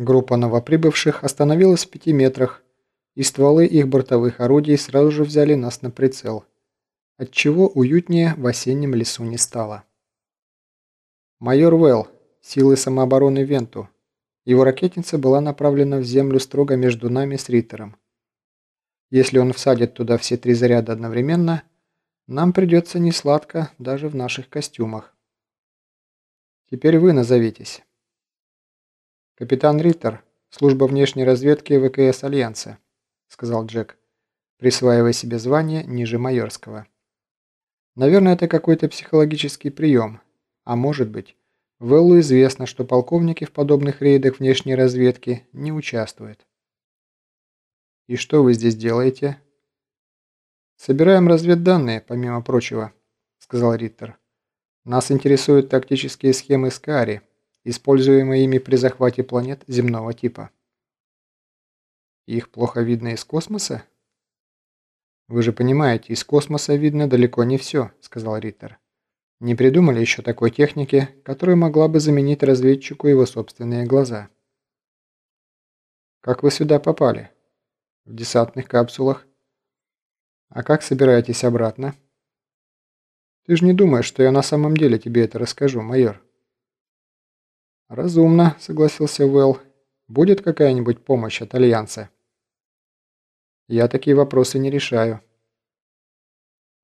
Группа новоприбывших остановилась в пяти метрах, и стволы их бортовых орудий сразу же взяли нас на прицел, отчего уютнее в осеннем лесу не стало. Майор Уэлл, силы самообороны Венту. Его ракетница была направлена в землю строго между нами с Риттером. Если он всадит туда все три заряда одновременно, нам придется несладко даже в наших костюмах. Теперь вы назовитесь. «Капитан Риттер, служба внешней разведки ВКС Альянса», — сказал Джек, присваивая себе звание ниже майорского. «Наверное, это какой-то психологический прием, а может быть, Вэллу известно, что полковники в подобных рейдах внешней разведки не участвуют». «И что вы здесь делаете?» «Собираем разведданные, помимо прочего», — сказал Риттер. «Нас интересуют тактические схемы Скари» используемые ими при захвате планет земного типа. Их плохо видно из космоса? Вы же понимаете, из космоса видно далеко не все, сказал Риттер. Не придумали еще такой техники, которая могла бы заменить разведчику его собственные глаза. Как вы сюда попали? В десантных капсулах? А как собираетесь обратно? Ты же не думаешь, что я на самом деле тебе это расскажу, майор? «Разумно», — согласился Уэлл. «Будет какая-нибудь помощь от Альянса?» «Я такие вопросы не решаю».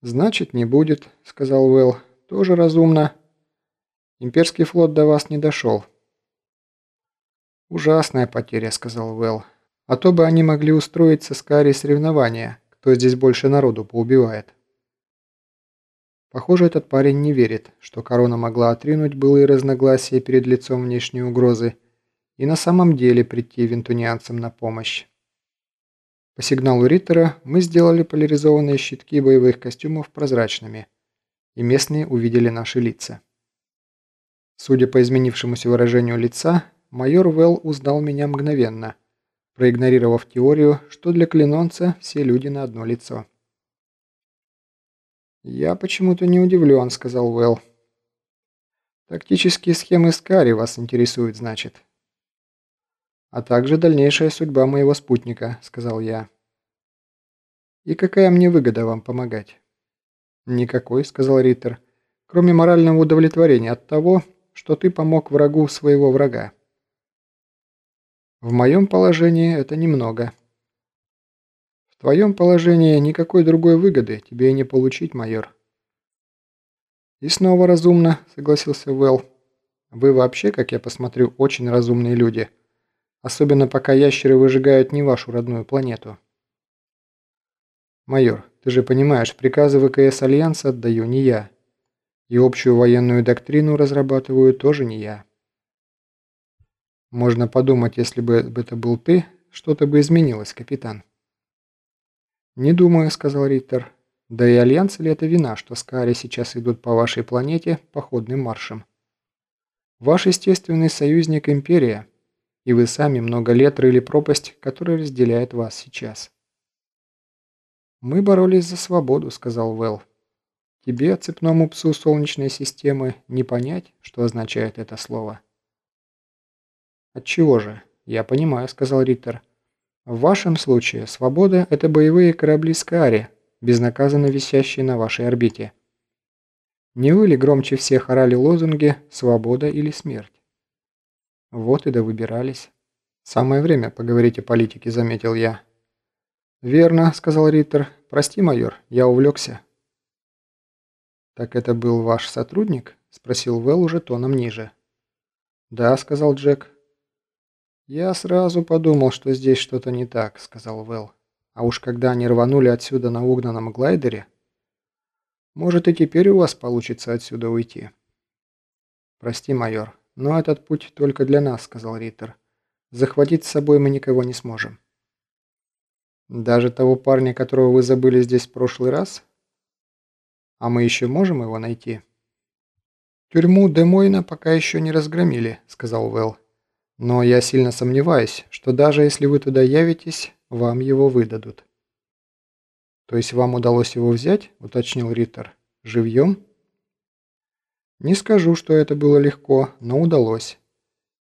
«Значит, не будет», — сказал Уэлл. «Тоже разумно. Имперский флот до вас не дошел». «Ужасная потеря», — сказал Уэлл. «А то бы они могли устроить с Эскари соревнования, кто здесь больше народу поубивает». Похоже, этот парень не верит, что корона могла отринуть былые разногласия перед лицом внешней угрозы и на самом деле прийти винтунианцам на помощь. По сигналу Риттера мы сделали поляризованные щитки боевых костюмов прозрачными, и местные увидели наши лица. Судя по изменившемуся выражению лица, майор Велл узнал меня мгновенно, проигнорировав теорию, что для клинонца все люди на одно лицо. «Я почему-то не удивлен», — сказал Уэлл. «Тактические схемы Скари вас интересуют, значит?» «А также дальнейшая судьба моего спутника», — сказал я. «И какая мне выгода вам помогать?» «Никакой», — сказал Риттер, «кроме морального удовлетворения от того, что ты помог врагу своего врага». «В моем положении это немного», в твоем положении никакой другой выгоды тебе и не получить, майор. И снова разумно, согласился Уэлл. Вы вообще, как я посмотрю, очень разумные люди. Особенно пока ящеры выжигают не вашу родную планету. Майор, ты же понимаешь, приказы ВКС Альянса отдаю не я. И общую военную доктрину разрабатываю тоже не я. Можно подумать, если бы это был ты, что-то бы изменилось, капитан. «Не думаю», — сказал Риттер. «Да и Альянса ли это вина, что Скари сейчас идут по вашей планете походным маршем? Ваш естественный союзник — Империя, и вы сами много лет рыли пропасть, которая разделяет вас сейчас». «Мы боролись за свободу», — сказал Вэл. «Тебе, цепному псу Солнечной системы, не понять, что означает это слово». «Отчего же? Я понимаю», — сказал Риттер. В вашем случае свобода – это боевые корабли Скари, безнаказанно висящие на вашей орбите. Не вы ли громче всех орали лозунги «Свобода или смерть»? Вот и да выбирались. Самое время поговорить о политике, заметил я. «Верно», — сказал Риттер. «Прости, майор, я увлекся». «Так это был ваш сотрудник?» — спросил Вэл уже тоном ниже. «Да», — сказал Джек. «Я сразу подумал, что здесь что-то не так», — сказал Вэл. «А уж когда они рванули отсюда на угнанном глайдере...» «Может, и теперь у вас получится отсюда уйти?» «Прости, майор, но этот путь только для нас», — сказал Риттер. «Захватить с собой мы никого не сможем». «Даже того парня, которого вы забыли здесь в прошлый раз?» «А мы еще можем его найти?» «Тюрьму Демойна пока еще не разгромили», — сказал Вэл. Но я сильно сомневаюсь, что даже если вы туда явитесь, вам его выдадут. То есть вам удалось его взять, уточнил Риттер. Живьем? Не скажу, что это было легко, но удалось.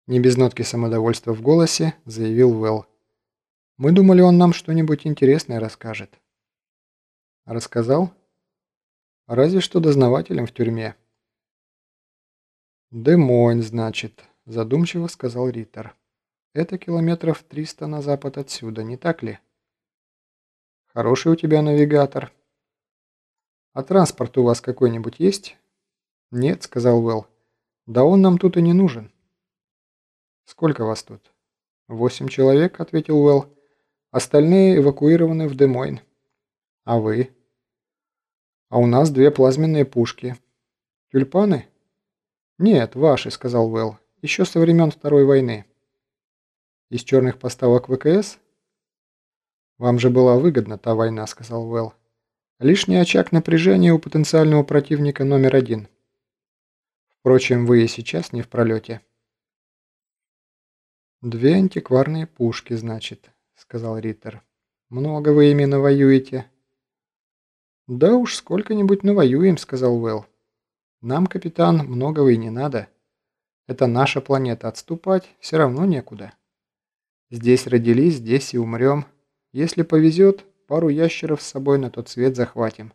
Не без нотки самодовольства в голосе заявил Уэлл. «Мы думали, он нам что-нибудь интересное расскажет». «Рассказал?» «Разве что дознавателем в тюрьме». «Демойн, значит», – задумчиво сказал Риттер. «Это километров триста на запад отсюда, не так ли?» «Хороший у тебя навигатор». «А транспорт у вас какой-нибудь есть?» «Нет», – сказал Уэлл. «Да он нам тут и не нужен». «Сколько вас тут?» «Восемь человек», – ответил Уэлл. «Остальные эвакуированы в Демойн». «А вы?» «А у нас две плазменные пушки». «Тюльпаны?» «Нет, ваши», – сказал Уэлл. «Еще со времен Второй войны». «Из черных поставок ВКС?» «Вам же была выгодна та война», – сказал Уэлл. «Лишний очаг напряжения у потенциального противника номер один». Впрочем, вы и сейчас не в пролете. «Две антикварные пушки, значит», — сказал Риттер. «Много вы ими навоюете». «Да уж, сколько-нибудь навоюем», — сказал Уэлл. «Нам, капитан, многого и не надо. Это наша планета, отступать все равно некуда. Здесь родились, здесь и умрем. Если повезет, пару ящеров с собой на тот свет захватим.